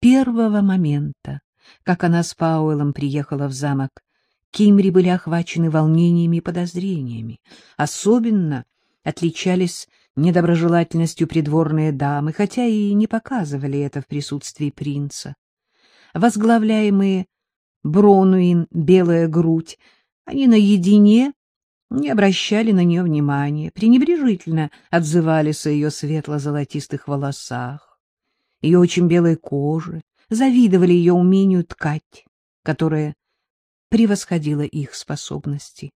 первого момента, как она с Пауэлом приехала в замок, Кимри были охвачены волнениями и подозрениями. Особенно отличались недоброжелательностью придворные дамы, хотя и не показывали это в присутствии принца. Возглавляемые Бронуин, Белая грудь, они наедине не обращали на нее внимания, пренебрежительно отзывались о ее светло-золотистых волосах, ее очень белой коже, завидовали ее умению ткать, которое превосходило их способности.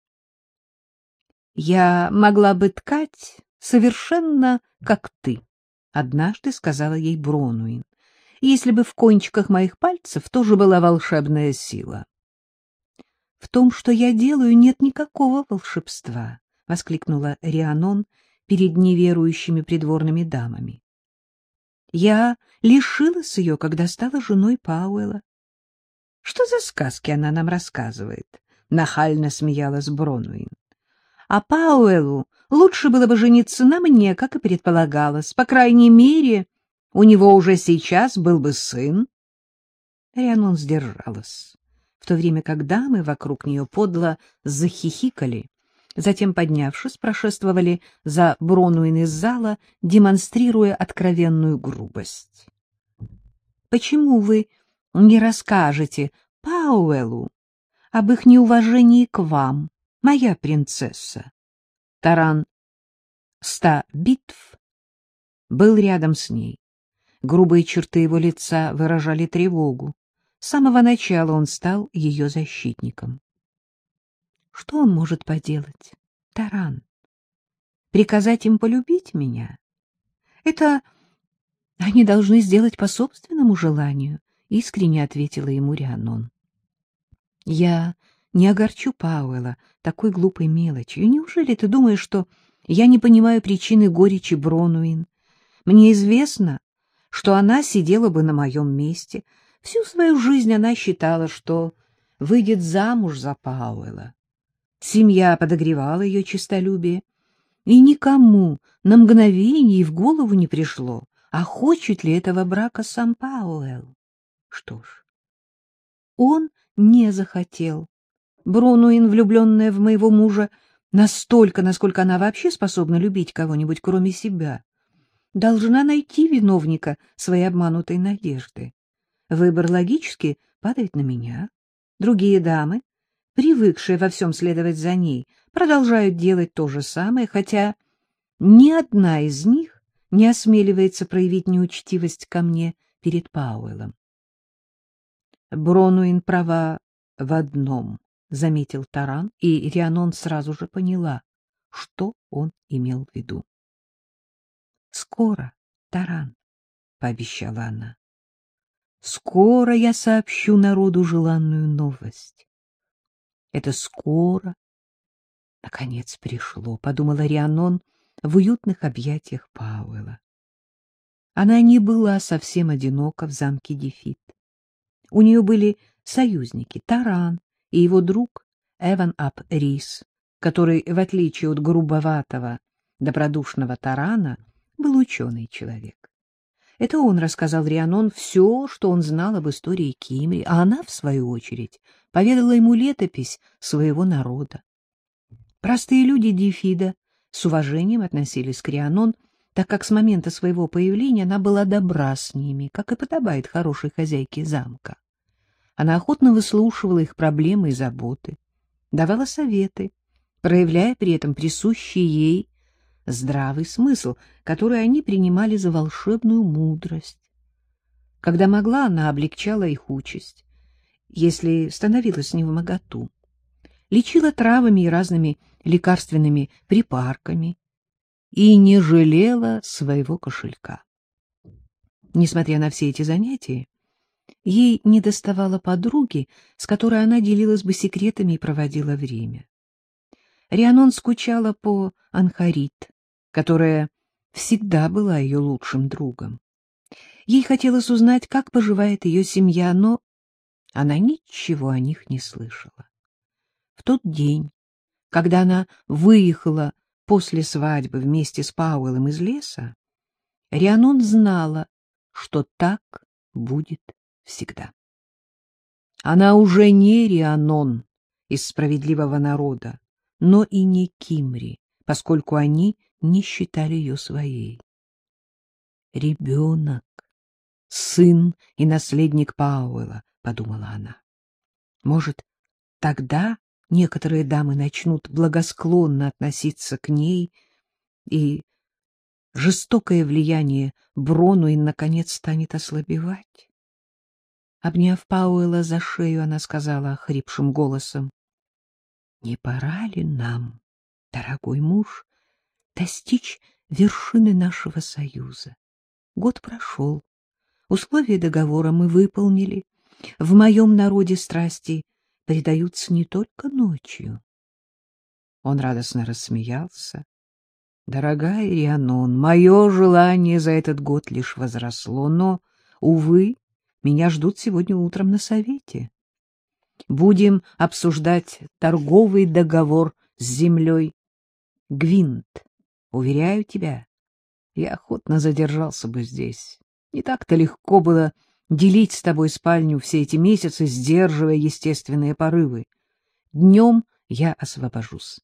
«Я могла бы ткать совершенно как ты», — однажды сказала ей Бронуин, «если бы в кончиках моих пальцев тоже была волшебная сила». «В том, что я делаю, нет никакого волшебства», — воскликнула Рианон перед неверующими придворными дамами. «Я лишилась ее, когда стала женой Пауэлла. Что за сказки она нам рассказывает? Нахально смеялась Бронуин. А Пауэлу лучше было бы жениться на мне, как и предполагалось. По крайней мере, у него уже сейчас был бы сын. Рианон сдержалась, в то время как дамы вокруг нее подло захихикали. Затем, поднявшись, прошествовали за Бронуин из зала, демонстрируя откровенную грубость. — Почему вы не расскажете Пауэлу об их неуважении к вам, моя принцесса. Таран ста битв был рядом с ней. Грубые черты его лица выражали тревогу. С самого начала он стал ее защитником. Что он может поделать, Таран? Приказать им полюбить меня? Это они должны сделать по собственному желанию, искренне ответила ему Рианон. Я не огорчу Пауэлла такой глупой мелочью. Неужели ты думаешь, что я не понимаю причины горечи Бронуин? Мне известно, что она сидела бы на моем месте. Всю свою жизнь она считала, что выйдет замуж за Пауэлла. Семья подогревала ее честолюбие, и никому на мгновение в голову не пришло, а хочет ли этого брака сам Пауэлл. Что ж, он не захотел. Брунуин, влюбленная в моего мужа, настолько, насколько она вообще способна любить кого-нибудь, кроме себя, должна найти виновника своей обманутой надежды. Выбор логически падает на меня. Другие дамы, привыкшие во всем следовать за ней, продолжают делать то же самое, хотя ни одна из них не осмеливается проявить неучтивость ко мне перед Пауэллом. Бронуин права в одном, — заметил Таран, и Рианон сразу же поняла, что он имел в виду. — Скоро, Таран, — пообещала она. — Скоро я сообщу народу желанную новость. Это скоро. Наконец пришло, — подумала Рианон в уютных объятиях Пауэлла. Она не была совсем одинока в замке Дефит. У нее были союзники Таран и его друг Эван Ап Рис, который, в отличие от грубоватого, добродушного Тарана, был ученый человек. Это он рассказал Рианон все, что он знал об истории Кимри, а она, в свою очередь, поведала ему летопись своего народа. Простые люди Дефида с уважением относились к Рианон, так как с момента своего появления она была добра с ними, как и подобает хорошей хозяйке замка. Она охотно выслушивала их проблемы и заботы, давала советы, проявляя при этом присущий ей здравый смысл, который они принимали за волшебную мудрость. Когда могла, она облегчала их участь, если становилась невмоготу, лечила травами и разными лекарственными припарками и не жалела своего кошелька. Несмотря на все эти занятия, Ей недоставало подруги, с которой она делилась бы секретами и проводила время. Рианон скучала по Анхарит, которая всегда была ее лучшим другом. Ей хотелось узнать, как поживает ее семья, но она ничего о них не слышала. В тот день, когда она выехала после свадьбы вместе с Пауэллом из леса, Рианон знала, что так будет всегда. Она уже не Рианон из справедливого народа, но и не Кимри, поскольку они не считали ее своей. Ребенок, сын и наследник Пауэлла, — подумала она. Может, тогда некоторые дамы начнут благосклонно относиться к ней, и жестокое влияние Бронуин наконец станет ослабевать. Обняв Пауэлла за шею, она сказала хрипшим голосом, — Не пора ли нам, дорогой муж, достичь вершины нашего союза? Год прошел, условия договора мы выполнили, в моем народе страсти предаются не только ночью. Он радостно рассмеялся. Дорогая Рианон, мое желание за этот год лишь возросло, но, увы, меня ждут сегодня утром на совете. Будем обсуждать торговый договор с землей. Гвинт, уверяю тебя, я охотно задержался бы здесь. Не так-то легко было делить с тобой спальню все эти месяцы, сдерживая естественные порывы. Днем я освобожусь.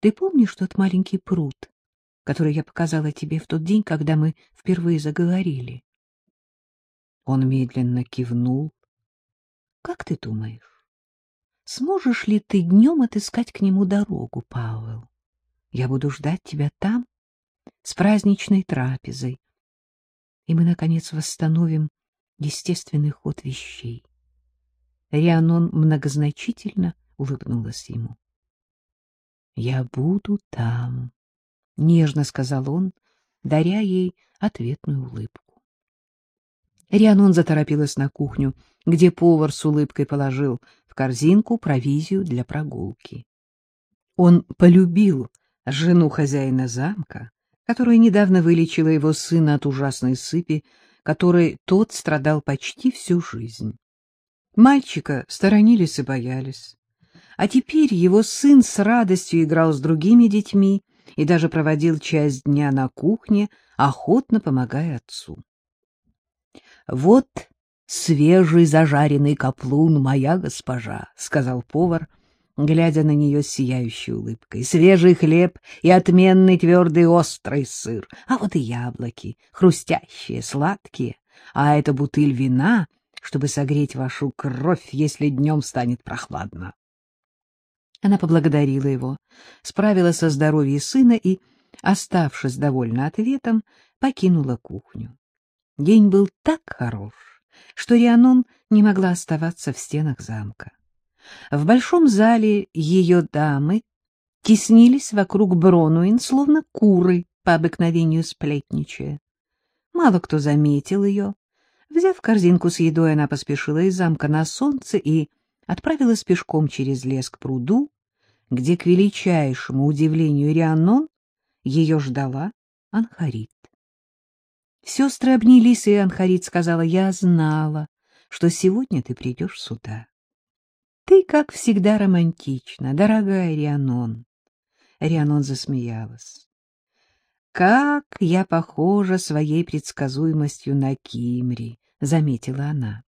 Ты помнишь тот маленький пруд, который я показала тебе в тот день, когда мы впервые заговорили? Он медленно кивнул. Как ты думаешь, сможешь ли ты днем отыскать к нему дорогу, Пауэлл? Я буду ждать тебя там с праздничной трапезой, и мы, наконец, восстановим естественный ход вещей. Рианон многозначительно улыбнулась ему. Я буду там, — нежно сказал он, даря ей ответную улыбку. Рианон заторопилась на кухню, где повар с улыбкой положил корзинку провизию для прогулки. Он полюбил жену хозяина замка, которая недавно вылечила его сына от ужасной сыпи, которой тот страдал почти всю жизнь. Мальчика сторонились и боялись. А теперь его сын с радостью играл с другими детьми и даже проводил часть дня на кухне, охотно помогая отцу. — Вот свежий зажаренный каплун, моя госпожа, — сказал повар, глядя на нее с сияющей улыбкой. — Свежий хлеб и отменный твердый острый сыр, а вот и яблоки, хрустящие, сладкие, а это бутыль вина, чтобы согреть вашу кровь, если днем станет прохладно. Она поблагодарила его, справила со здоровьем сына и, оставшись довольна ответом, покинула кухню. День был так хорош, что Рианон не могла оставаться в стенах замка. В большом зале ее дамы теснились вокруг Бронуин, словно куры, по обыкновению сплетничая. Мало кто заметил ее. Взяв корзинку с едой, она поспешила из замка на солнце и отправилась пешком через лес к пруду, где, к величайшему удивлению Рианнон, ее ждала Анхарит. Сестры обнялись, и Анхарит сказала, «Я знала, что сегодня ты придешь сюда. Ты, как всегда, романтична, дорогая Рианон». Рианон засмеялась. «Как я похожа своей предсказуемостью на Кимри», — заметила она.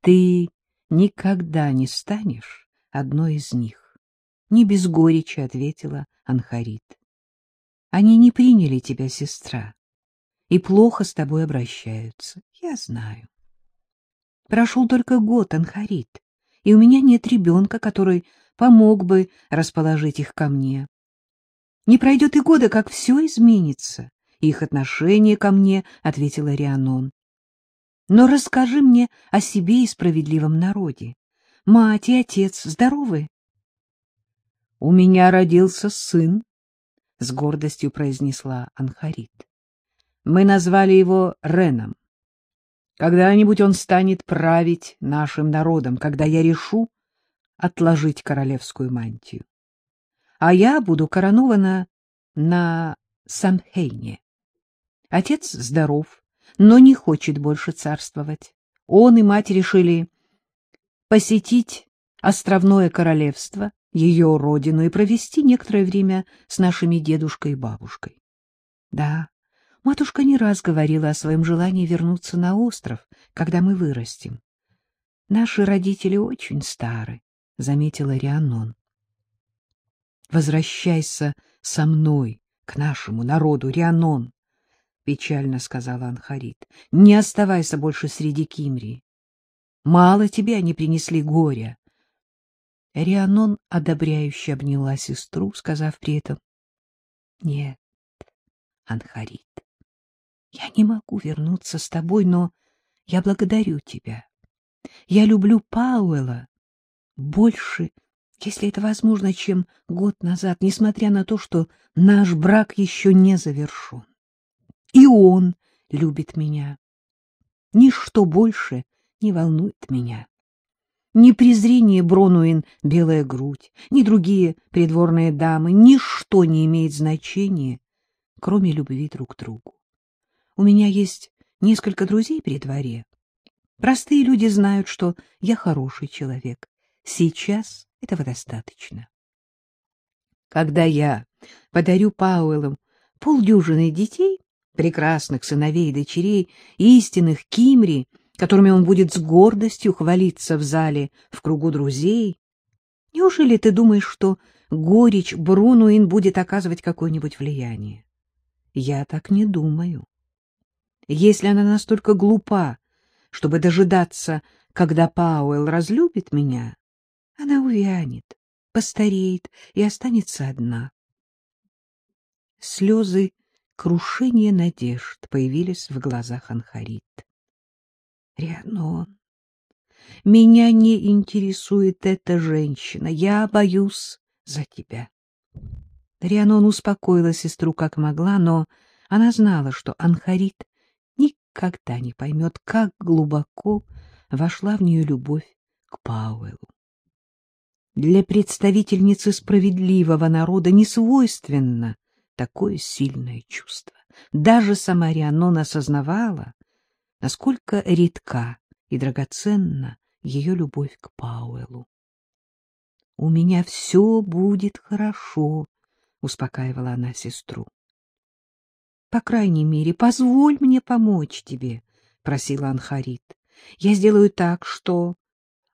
«Ты никогда не станешь одной из них», — не без горечи ответила Анхарит. «Они не приняли тебя, сестра, и плохо с тобой обращаются, я знаю. Прошел только год, Анхарит, и у меня нет ребенка, который помог бы расположить их ко мне. Не пройдет и года, как все изменится. Их отношение ко мне, — ответила Рианон. Но расскажи мне о себе и справедливом народе. Мать и отец здоровы? — У меня родился сын, — с гордостью произнесла Анхарит. Мы назвали его Реном. Когда-нибудь он станет править нашим народом, когда я решу отложить королевскую мантию. А я буду коронована на Самхейне. Отец здоров, но не хочет больше царствовать. Он и мать решили посетить островное королевство, ее родину, и провести некоторое время с нашими дедушкой и бабушкой. Да, Матушка не раз говорила о своем желании вернуться на остров, когда мы вырастем. Наши родители очень стары, — заметила Рианон. Возвращайся со мной к нашему народу, Рианон, — печально сказала Анхарит. — Не оставайся больше среди Кимри. Мало тебе они принесли горя. Рианон одобряюще обняла сестру, сказав при этом, — Нет, Анхарит, я не могу вернуться с тобой, но я благодарю тебя. Я люблю Пауэлла больше, если это возможно, чем год назад, несмотря на то, что наш брак еще не завершен. И он любит меня. Ничто больше не волнует меня. Ни презрение Бронуин белая грудь, ни другие придворные дамы, ничто не имеет значения, кроме любви друг к другу. У меня есть несколько друзей при дворе. Простые люди знают, что я хороший человек. Сейчас этого достаточно. Когда я подарю Пауэллам полдюжины детей, прекрасных сыновей и дочерей, истинных Кимри, которыми он будет с гордостью хвалиться в зале в кругу друзей, неужели ты думаешь, что горечь Брунуин будет оказывать какое-нибудь влияние? Я так не думаю. Если она настолько глупа, чтобы дожидаться, когда Пауэлл разлюбит меня, она увянет, постареет и останется одна. Слезы крушения надежд появились в глазах Анхарит. Рианон, меня не интересует эта женщина, я боюсь за тебя. Рианон успокоила сестру как могла, но она знала, что Анхарит никогда не поймет, как глубоко вошла в нее любовь к Пауэлу. Для представительницы справедливого народа не свойственно такое сильное чувство. Даже сама Рианон осознавала, насколько редка и драгоценна ее любовь к Пауэлу. — У меня все будет хорошо, — успокаивала она сестру. — По крайней мере, позволь мне помочь тебе, — просила Анхарит. — Я сделаю так, что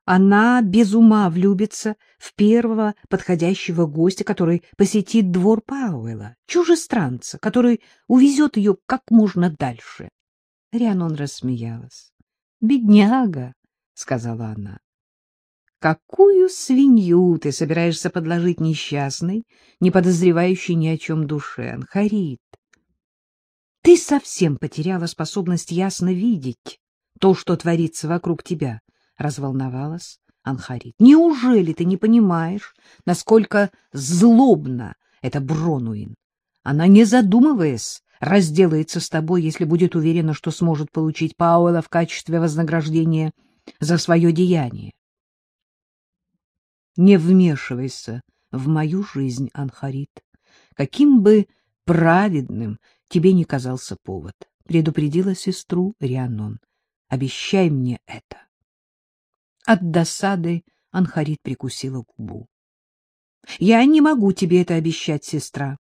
она без ума влюбится в первого подходящего гостя, который посетит двор Пауэлла, чужестранца, который увезет ее как можно дальше. Рианон рассмеялась. — Бедняга, — сказала она. Какую свинью ты собираешься подложить несчастной, не подозревающей ни о чем душе, Анхарит? Ты совсем потеряла способность ясно видеть то, что творится вокруг тебя, — разволновалась Анхарит. Неужели ты не понимаешь, насколько злобна эта Бронуин? Она, не задумываясь, разделается с тобой, если будет уверена, что сможет получить Пауэлла в качестве вознаграждения за свое деяние. Не вмешивайся в мою жизнь, Анхарит. Каким бы праведным тебе не казался повод, предупредила сестру Рианон. Обещай мне это. От досады Анхарит прикусила губу. — Я не могу тебе это обещать, сестра.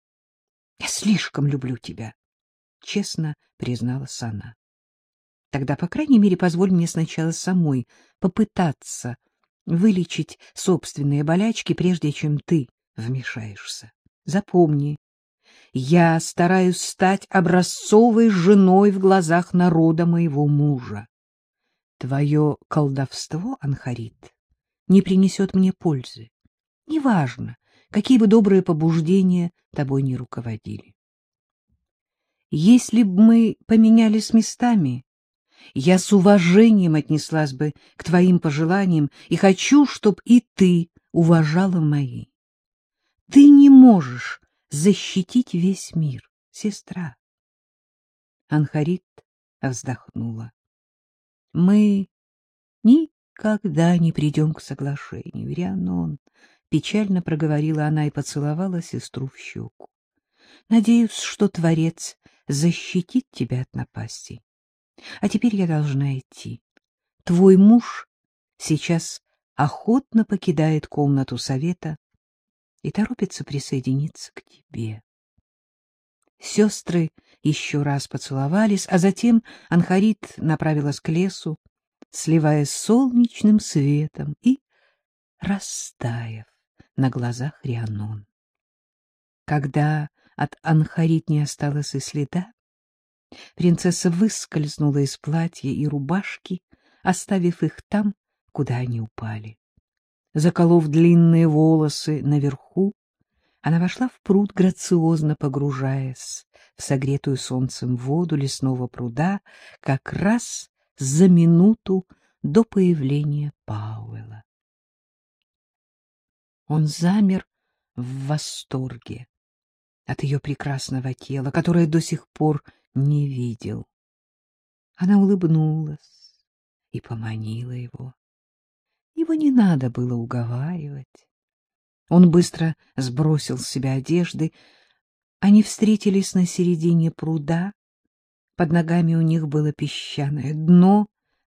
Я слишком люблю тебя, — честно призналась она. — Тогда, по крайней мере, позволь мне сначала самой попытаться вылечить собственные болячки, прежде чем ты вмешаешься. Запомни, я стараюсь стать образцовой женой в глазах народа моего мужа. Твое колдовство, Анхарит, не принесет мне пользы. Неважно, какие бы добрые побуждения тобой не руководили. Если бы мы поменялись местами, я с уважением отнеслась бы к твоим пожеланиям и хочу, чтобы и ты уважала мои. Ты не можешь защитить весь мир, сестра. Анхарит вздохнула. Мы никогда не придем к соглашению, Рианон, печально проговорила она и поцеловала сестру в щеку. Надеюсь, что Творец защитит тебя от напастей. А теперь я должна идти. Твой муж сейчас охотно покидает комнату совета и торопится присоединиться к тебе. Сестры еще раз поцеловались, а затем Анхарит направилась к лесу, сливаясь солнечным светом и растаяв на глазах Рианон. Когда от Анхарит не осталось и следа, принцесса выскользнула из платья и рубашки, оставив их там, куда они упали. Заколов длинные волосы наверху, она вошла в пруд, грациозно погружаясь в согретую солнцем воду лесного пруда как раз за минуту до появления Пауэлла. Он замер в восторге от ее прекрасного тела, которое до сих пор не видел. Она улыбнулась и поманила его. Его не надо было уговаривать. Он быстро сбросил с себя одежды. Они встретились на середине пруда. Под ногами у них было песчаное дно,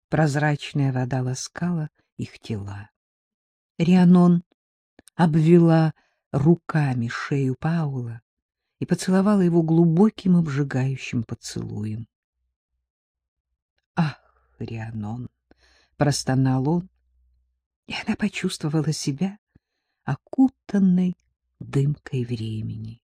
прозрачная вода ласкала их тела. Рианон обвела руками шею Паула и поцеловала его глубоким обжигающим поцелуем. — Ах, Рианон! — простонал он, и она почувствовала себя окутанной дымкой времени.